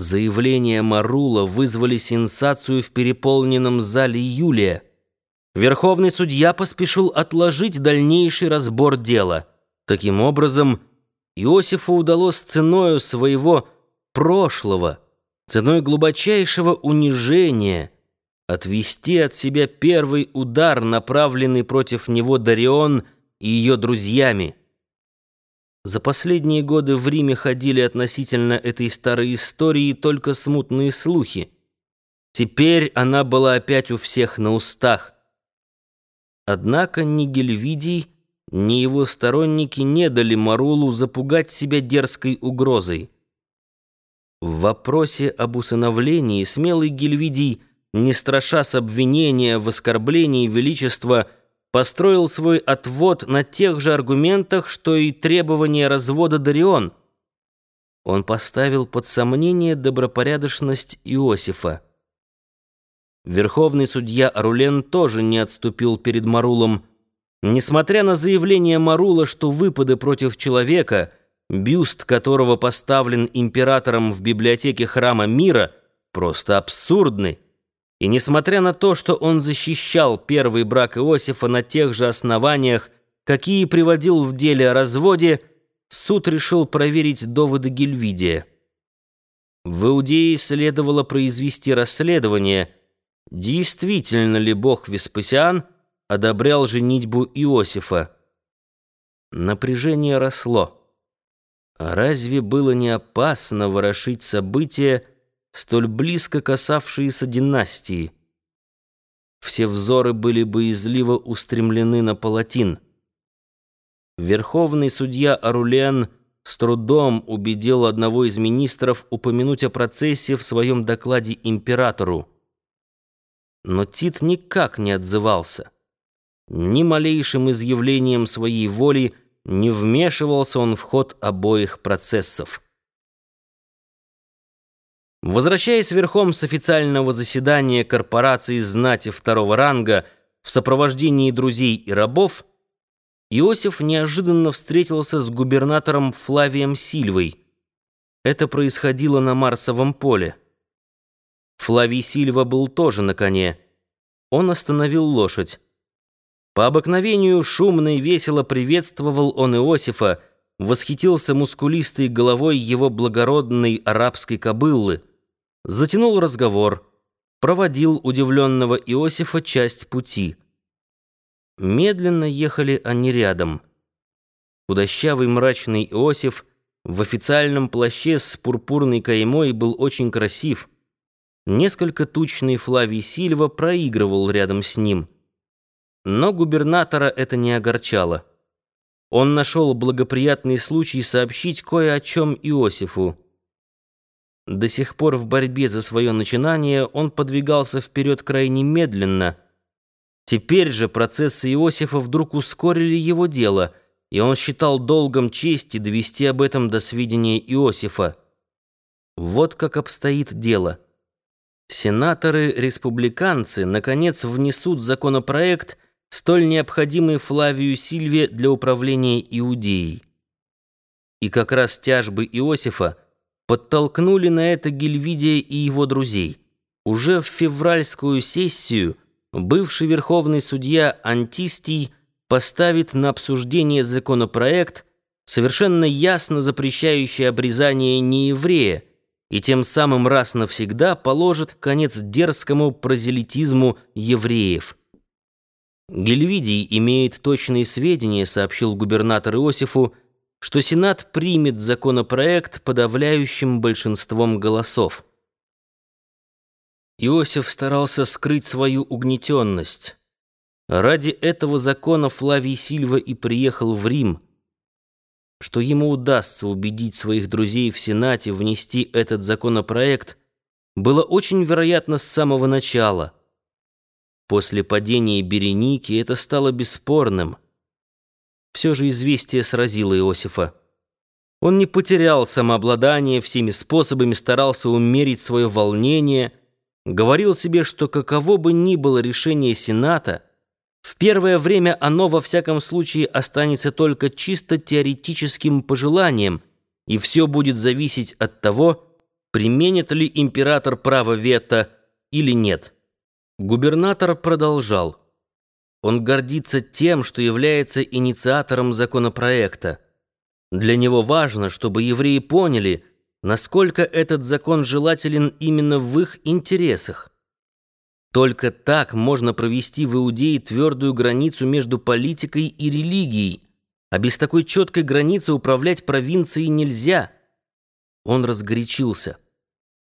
Заявления Марула вызвали сенсацию в переполненном зале Юлия. Верховный судья поспешил отложить дальнейший разбор дела. Таким образом, Иосифу удалось ценою своего прошлого, ценой глубочайшего унижения, отвести от себя первый удар, направленный против него Дарион и ее друзьями. За последние годы в Риме ходили относительно этой старой истории только смутные слухи. Теперь она была опять у всех на устах. Однако ни Гельвидий, ни его сторонники не дали Марулу запугать себя дерзкой угрозой. В вопросе об усыновлении смелый Гельвидий, не страшась обвинения в оскорблении величества, построил свой отвод на тех же аргументах, что и требование развода Дарион. Он поставил под сомнение добропорядочность Иосифа. Верховный судья Арулен тоже не отступил перед Марулом. Несмотря на заявление Марула, что выпады против человека, бюст которого поставлен императором в библиотеке храма мира, просто абсурдны, и несмотря на то, что он защищал первый брак Иосифа на тех же основаниях, какие приводил в деле о разводе, суд решил проверить доводы Гильвидия. В Иудее следовало произвести расследование, действительно ли бог Веспасиан одобрял женитьбу Иосифа. Напряжение росло. А разве было не опасно ворошить события, столь близко касавшиеся династии. Все взоры были боязливо устремлены на палатин. Верховный судья Арулен с трудом убедил одного из министров упомянуть о процессе в своем докладе императору. Но Тит никак не отзывался. Ни малейшим изъявлением своей воли не вмешивался он в ход обоих процессов. Возвращаясь верхом с официального заседания корпорации знати второго ранга в сопровождении друзей и рабов, Иосиф неожиданно встретился с губернатором Флавием Сильвой. Это происходило на Марсовом поле. Флавий Сильва был тоже на коне. Он остановил лошадь. По обыкновению шумно и весело приветствовал он Иосифа, восхитился мускулистой головой его благородной арабской кобылы — затянул разговор, проводил удивленного Иосифа часть пути. Медленно ехали они рядом. Худощавый мрачный Иосиф в официальном плаще с пурпурной каймой был очень красив. Несколько тучный Флавий Сильва проигрывал рядом с ним. Но губернатора это не огорчало. Он нашел благоприятный случай сообщить кое о чем Иосифу. До сих пор в борьбе за свое начинание он подвигался вперед крайне медленно. Теперь же процессы Иосифа вдруг ускорили его дело, и он считал долгом чести довести об этом до сведения Иосифа. Вот как обстоит дело. Сенаторы-республиканцы наконец внесут законопроект, столь необходимый Флавию Сильве для управления Иудеей. И как раз тяжбы Иосифа – подтолкнули на это Гильвидия и его друзей. Уже в февральскую сессию бывший верховный судья Антистий поставит на обсуждение законопроект, совершенно ясно запрещающий обрезание нееврея, и тем самым раз навсегда положит конец дерзкому прозелитизму евреев. Гильвидий имеет точные сведения, сообщил губернатор Иосифу, что Сенат примет законопроект подавляющим большинством голосов. Иосиф старался скрыть свою угнетенность. Ради этого закона Флавий Сильва и приехал в Рим. Что ему удастся убедить своих друзей в Сенате внести этот законопроект, было очень вероятно с самого начала. После падения Береники это стало бесспорным – все же известие сразило Иосифа. Он не потерял самообладание, всеми способами старался умерить свое волнение, говорил себе, что каково бы ни было решение Сената, в первое время оно во всяком случае останется только чисто теоретическим пожеланием, и все будет зависеть от того, применит ли император право вето или нет. Губернатор продолжал. Он гордится тем, что является инициатором законопроекта. Для него важно, чтобы евреи поняли, насколько этот закон желателен именно в их интересах. Только так можно провести в Иудее твердую границу между политикой и религией, а без такой четкой границы управлять провинцией нельзя. Он разгорячился.